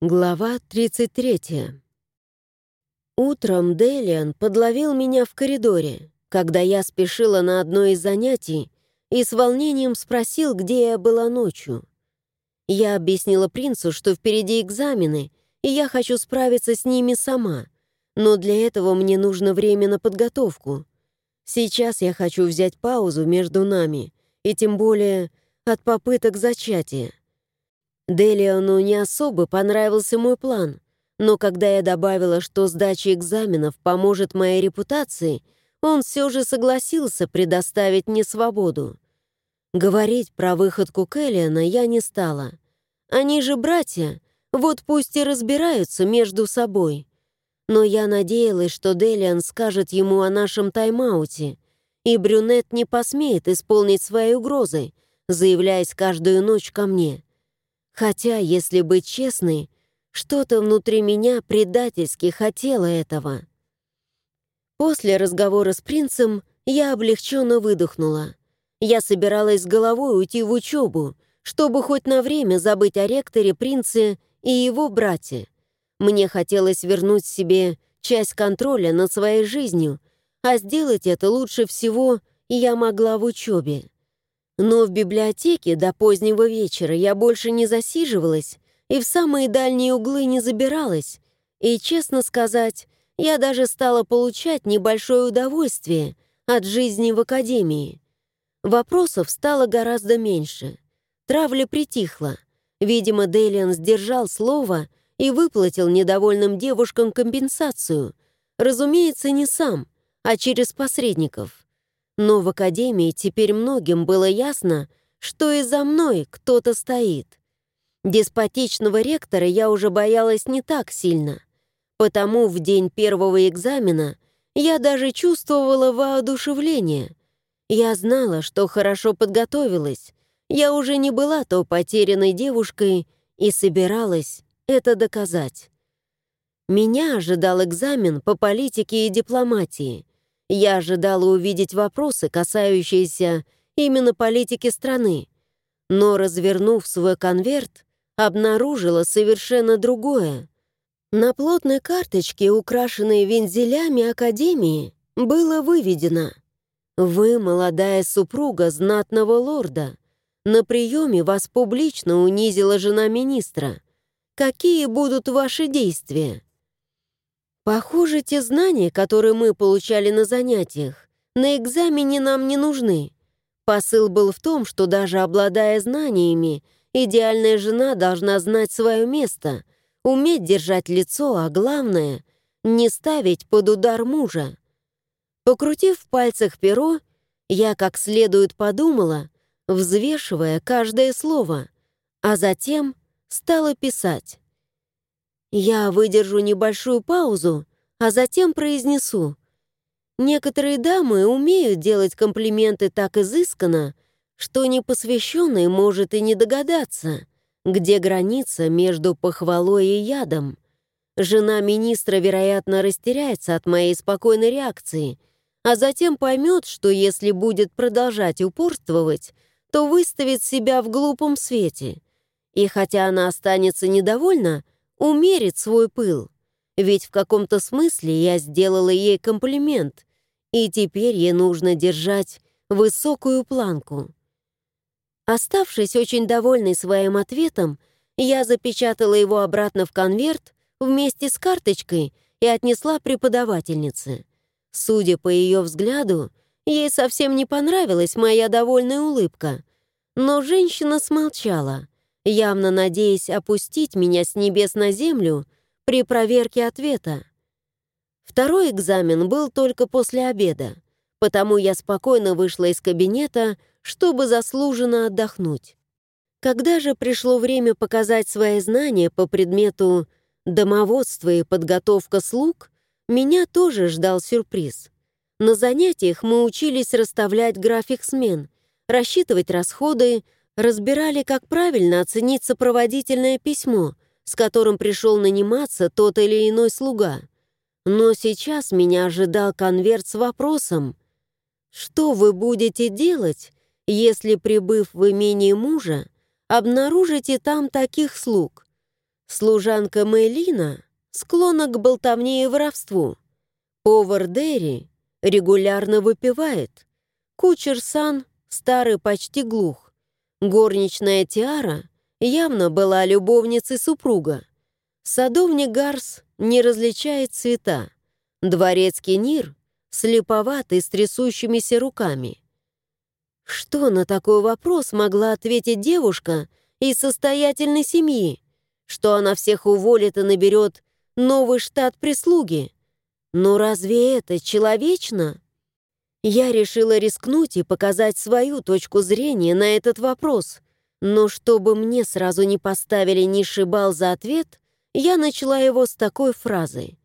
Глава 33. Утром Делиан подловил меня в коридоре, когда я спешила на одно из занятий и с волнением спросил, где я была ночью. Я объяснила принцу, что впереди экзамены, и я хочу справиться с ними сама, но для этого мне нужно время на подготовку. Сейчас я хочу взять паузу между нами, и тем более от попыток зачатия. Делиону не особо понравился мой план, но когда я добавила, что сдача экзаменов поможет моей репутации, он все же согласился предоставить мне свободу. Говорить про выходку Кэллиана я не стала. Они же братья, вот пусть и разбираются между собой. Но я надеялась, что Делиан скажет ему о нашем тайм-ауте, и брюнет не посмеет исполнить свои угрозы, заявляясь каждую ночь ко мне. Хотя, если быть честной, что-то внутри меня предательски хотело этого. После разговора с принцем я облегченно выдохнула. Я собиралась с головой уйти в учебу, чтобы хоть на время забыть о ректоре, принце и его брате. Мне хотелось вернуть себе часть контроля над своей жизнью, а сделать это лучше всего я могла в учебе. Но в библиотеке до позднего вечера я больше не засиживалась и в самые дальние углы не забиралась. И, честно сказать, я даже стала получать небольшое удовольствие от жизни в академии. Вопросов стало гораздо меньше. Травля притихла. Видимо, Дейлиан сдержал слово и выплатил недовольным девушкам компенсацию. Разумеется, не сам, а через посредников. Но в академии теперь многим было ясно, что и за мной кто-то стоит. Деспотичного ректора я уже боялась не так сильно. Потому в день первого экзамена я даже чувствовала воодушевление. Я знала, что хорошо подготовилась. Я уже не была то потерянной девушкой и собиралась это доказать. Меня ожидал экзамен по политике и дипломатии. Я ожидала увидеть вопросы, касающиеся именно политики страны, но, развернув свой конверт, обнаружила совершенно другое. На плотной карточке, украшенной вензелями Академии, было выведено «Вы молодая супруга знатного лорда. На приеме вас публично унизила жена министра. Какие будут ваши действия?» Похоже, те знания, которые мы получали на занятиях, на экзамене нам не нужны. Посыл был в том, что даже обладая знаниями, идеальная жена должна знать свое место, уметь держать лицо, а главное — не ставить под удар мужа. Покрутив в пальцах перо, я как следует подумала, взвешивая каждое слово, а затем стала писать. Я выдержу небольшую паузу, а затем произнесу. Некоторые дамы умеют делать комплименты так изысканно, что непосвященный может и не догадаться, где граница между похвалой и ядом. Жена министра, вероятно, растеряется от моей спокойной реакции, а затем поймет, что если будет продолжать упорствовать, то выставит себя в глупом свете. И хотя она останется недовольна, умерит свой пыл. Ведь в каком-то смысле я сделала ей комплимент, и теперь ей нужно держать высокую планку. Оставшись очень довольной своим ответом, я запечатала его обратно в конверт вместе с карточкой и отнесла преподавательнице. Судя по ее взгляду, ей совсем не понравилась моя довольная улыбка. Но женщина смолчала — явно надеясь опустить меня с небес на землю при проверке ответа. Второй экзамен был только после обеда, потому я спокойно вышла из кабинета, чтобы заслуженно отдохнуть. Когда же пришло время показать свои знания по предмету домоводство и подготовка слуг, меня тоже ждал сюрприз. На занятиях мы учились расставлять график смен, рассчитывать расходы, разбирали, как правильно оценить сопроводительное письмо, с которым пришел наниматься тот или иной слуга. Но сейчас меня ожидал конверт с вопросом «Что вы будете делать, если, прибыв в имение мужа, обнаружите там таких слуг?» Служанка Мейлина склонна к болтовне и воровству. Повар Дерри регулярно выпивает. Кучер Сан старый почти глух. Горничная Тиара явно была любовницей супруга. Садовник Гарс не различает цвета. Дворецкий Нир слеповатый с трясущимися руками. Что на такой вопрос могла ответить девушка из состоятельной семьи? Что она всех уволит и наберет новый штат прислуги? Но разве это человечно? Я решила рискнуть и показать свою точку зрения на этот вопрос. Но чтобы мне сразу не поставили низший балл за ответ, я начала его с такой фразы.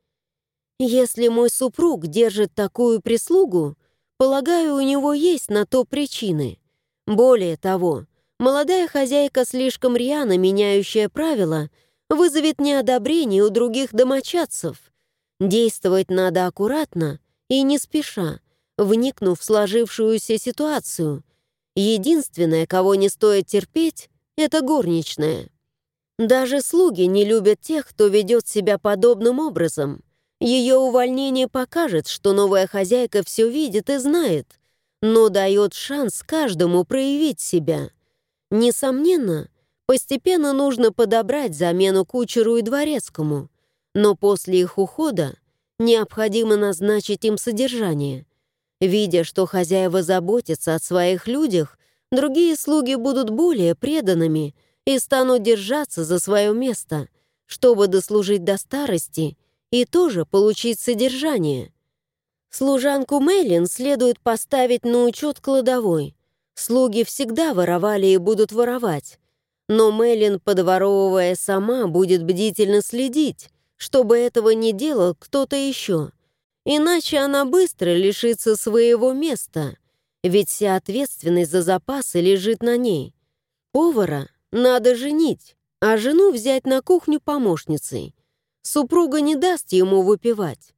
«Если мой супруг держит такую прислугу, Полагаю, у него есть на то причины. Более того, молодая хозяйка, слишком рьяно меняющая правила, вызовет неодобрение у других домочадцев. Действовать надо аккуратно и не спеша, вникнув в сложившуюся ситуацию. Единственное, кого не стоит терпеть, это горничная. Даже слуги не любят тех, кто ведет себя подобным образом — ее увольнение покажет, что новая хозяйка все видит и знает, но дает шанс каждому проявить себя. Несомненно, постепенно нужно подобрать замену кучеру и дворецкому, но после их ухода необходимо назначить им содержание. Видя, что хозяева заботятся о своих людях, другие слуги будут более преданными и станут держаться за свое место, чтобы дослужить до старости и тоже получить содержание. Служанку Мейлин следует поставить на учет кладовой. Слуги всегда воровали и будут воровать. Но Мейлин, подворовывая сама, будет бдительно следить, чтобы этого не делал кто-то еще. Иначе она быстро лишится своего места, ведь вся ответственность за запасы лежит на ней. Повара надо женить, а жену взять на кухню помощницей. Супруга не даст ему выпивать.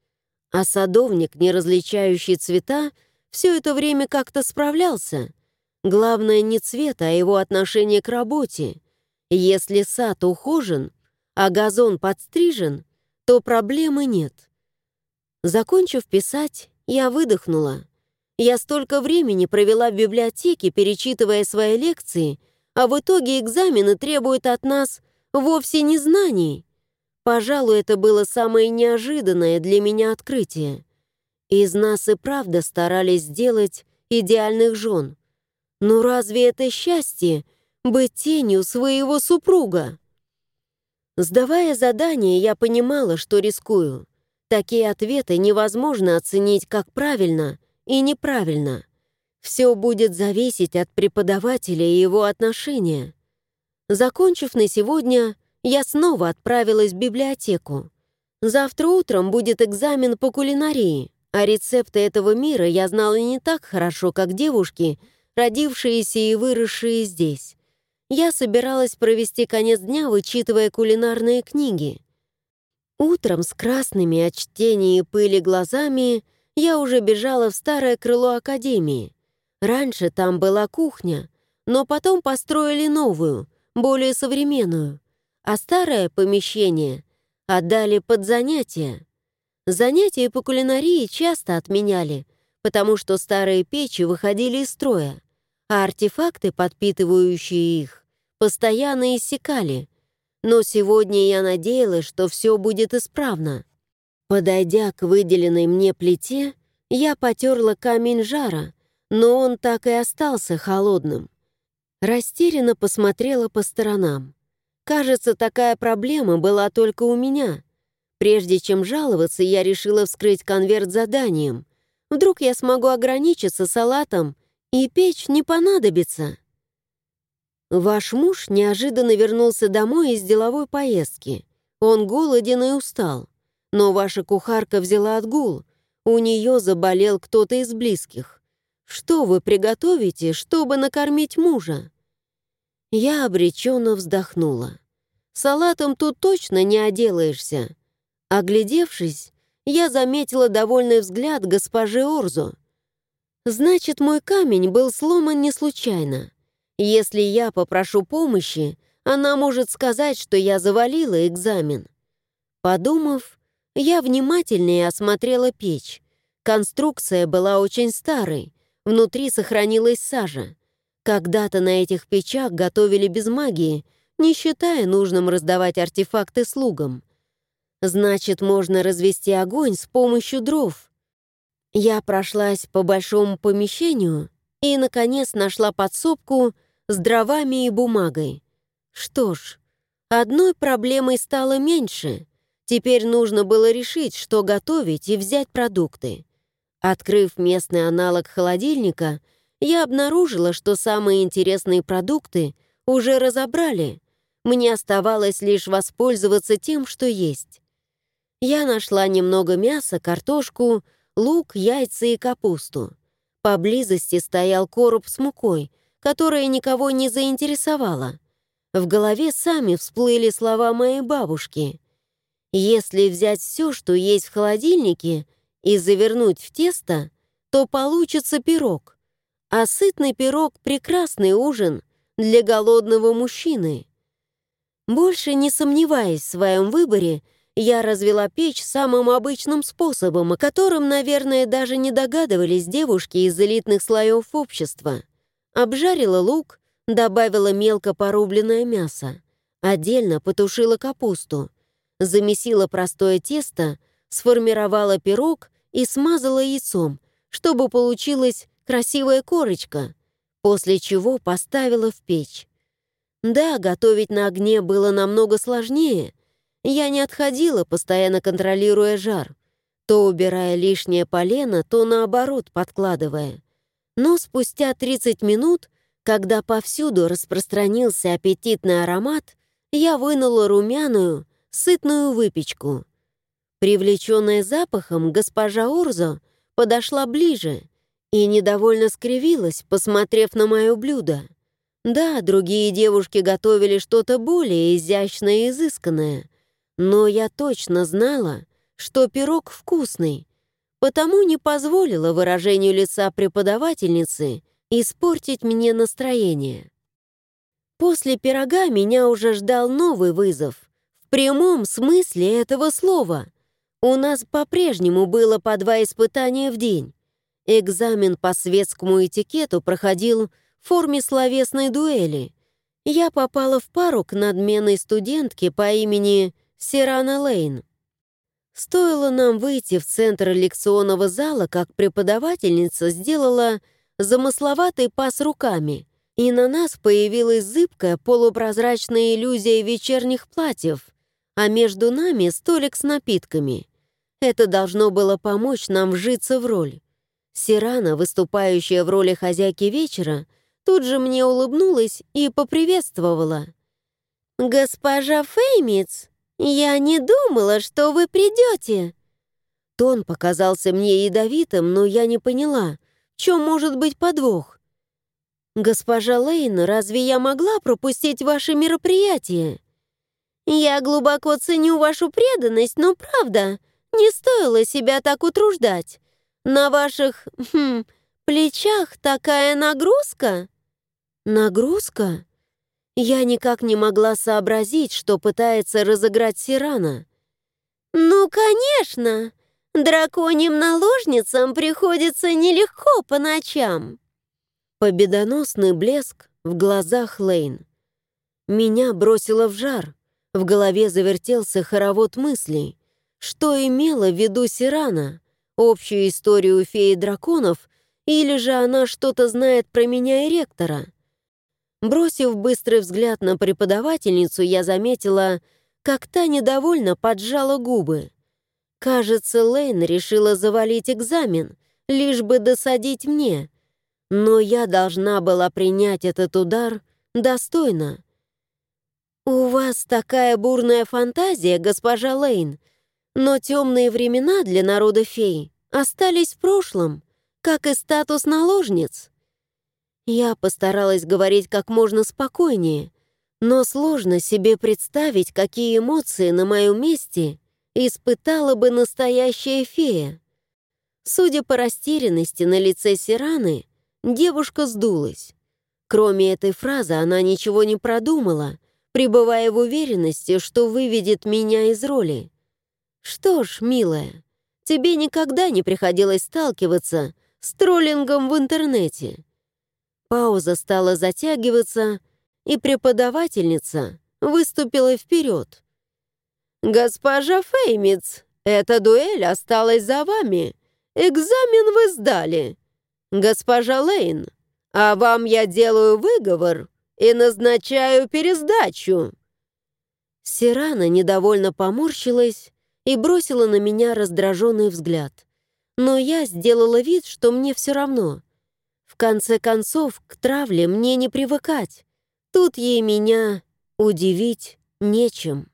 А садовник, не различающий цвета, все это время как-то справлялся. Главное не цвет, а его отношение к работе. Если сад ухожен, а газон подстрижен, то проблемы нет. Закончив писать, я выдохнула. Я столько времени провела в библиотеке, перечитывая свои лекции, а в итоге экзамены требуют от нас вовсе не знаний, Пожалуй, это было самое неожиданное для меня открытие. Из нас и правда старались сделать идеальных жен. Но разве это счастье — быть тенью своего супруга? Сдавая задание, я понимала, что рискую. Такие ответы невозможно оценить как правильно и неправильно. Все будет зависеть от преподавателя и его отношения. Закончив на сегодня, я снова отправилась в библиотеку. Завтра утром будет экзамен по кулинарии, а рецепты этого мира я знала не так хорошо, как девушки, родившиеся и выросшие здесь. Я собиралась провести конец дня, вычитывая кулинарные книги. Утром с красными от чтения и пыли глазами я уже бежала в старое крыло академии. Раньше там была кухня, но потом построили новую, более современную а старое помещение отдали под занятия. Занятия по кулинарии часто отменяли, потому что старые печи выходили из строя, а артефакты, подпитывающие их, постоянно иссякали. Но сегодня я надеялась, что все будет исправно. Подойдя к выделенной мне плите, я потерла камень жара, но он так и остался холодным. Растерянно посмотрела по сторонам. Кажется, такая проблема была только у меня. Прежде чем жаловаться, я решила вскрыть конверт заданием. Вдруг я смогу ограничиться салатом, и печь не понадобится. Ваш муж неожиданно вернулся домой из деловой поездки. Он голоден и устал. Но ваша кухарка взяла отгул. У нее заболел кто-то из близких. Что вы приготовите, чтобы накормить мужа? Я обреченно вздохнула. Салатом тут точно не оделаешься. Оглядевшись, я заметила довольный взгляд госпожи Орзу. Значит, мой камень был сломан не случайно. Если я попрошу помощи, она может сказать, что я завалила экзамен. Подумав, я внимательнее осмотрела печь. Конструкция была очень старой, внутри сохранилась сажа. Когда-то на этих печах готовили без магии, не считая нужным раздавать артефакты слугам. Значит, можно развести огонь с помощью дров. Я прошлась по большому помещению и, наконец, нашла подсобку с дровами и бумагой. Что ж, одной проблемой стало меньше. Теперь нужно было решить, что готовить и взять продукты. Открыв местный аналог холодильника, я обнаружила, что самые интересные продукты уже разобрали. Мне оставалось лишь воспользоваться тем, что есть. Я нашла немного мяса, картошку, лук, яйца и капусту. Поблизости стоял короб с мукой, которая никого не заинтересовала. В голове сами всплыли слова моей бабушки. «Если взять все, что есть в холодильнике, и завернуть в тесто, то получится пирог. А сытный пирог — прекрасный ужин для голодного мужчины». Больше не сомневаясь в своем выборе, я развела печь самым обычным способом, о котором, наверное, даже не догадывались девушки из элитных слоев общества. Обжарила лук, добавила мелко порубленное мясо, отдельно потушила капусту, замесила простое тесто, сформировала пирог и смазала яйцом, чтобы получилась красивая корочка, после чего поставила в печь. Да, готовить на огне было намного сложнее — я не отходила, постоянно контролируя жар, то убирая лишнее полено, то наоборот подкладывая. Но спустя 30 минут, когда повсюду распространился аппетитный аромат, я вынула румяную, сытную выпечку. Привлеченная запахом, госпожа Орзо подошла ближе и недовольно скривилась, посмотрев на мое блюдо. Да, другие девушки готовили что-то более изящное и изысканное — но я точно знала, что пирог вкусный, потому не позволила выражению лица преподавательницы испортить мне настроение. После пирога меня уже ждал новый вызов. В прямом смысле этого слова. У нас по-прежнему было по два испытания в день. Экзамен по светскому этикету проходил в форме словесной дуэли. Я попала в пару к надменной студентке по имени Сирана Лейн. Стоило нам выйти в центр лекционного зала, как преподавательница сделала замысловатый пас руками, и на нас появилась зыбкая полупрозрачная иллюзия вечерних платьев, а между нами столик с напитками. Это должно было помочь нам вжиться в роль. Сирана, выступающая в роли хозяйки вечера, тут же мне улыбнулась и поприветствовала. «Госпожа Феймиц!» «Я не думала, что вы придете!» Тон показался мне ядовитым, но я не поняла, в чем может быть подвох. «Госпожа Лейн, разве я могла пропустить ваше мероприятие?» «Я глубоко ценю вашу преданность, но правда, не стоило себя так утруждать. На ваших, хм, плечах такая нагрузка?» «Нагрузка?» Я никак не могла сообразить, что пытается разыграть Сирана. «Ну, конечно! Драконьим наложницам приходится нелегко по ночам!» Победоносный блеск в глазах Лейн. Меня бросило в жар. В голове завертелся хоровод мыслей. Что имела в виду Сирана? Общую историю феи драконов? Или же она что-то знает про меня и ректора? Бросив быстрый взгляд на преподавательницу, я заметила, как та недовольно поджала губы. Кажется, Лейн решила завалить экзамен, лишь бы досадить мне. Но я должна была принять этот удар достойно. «У вас такая бурная фантазия, госпожа Лейн, но темные времена для народа фей остались в прошлом, как и статус наложниц». Я постаралась говорить как можно спокойнее, но сложно себе представить, какие эмоции на моем месте испытала бы настоящая фея. Судя по растерянности на лице Сираны, девушка сдулась. Кроме этой фразы она ничего не продумала, пребывая в уверенности, что выведет меня из роли. Что ж, милая, тебе никогда не приходилось сталкиваться с троллингом в интернете. Пауза стала затягиваться, и преподавательница выступила вперед. «Госпожа Феймиц, эта дуэль осталась за вами. Экзамен вы сдали. Госпожа Лейн, а вам я делаю выговор и назначаю пересдачу». Сирана недовольно поморщилась и бросила на меня раздраженный взгляд. Но я сделала вид, что мне все равно. В конце концов, к травле мне не привыкать. Тут ей меня удивить нечем.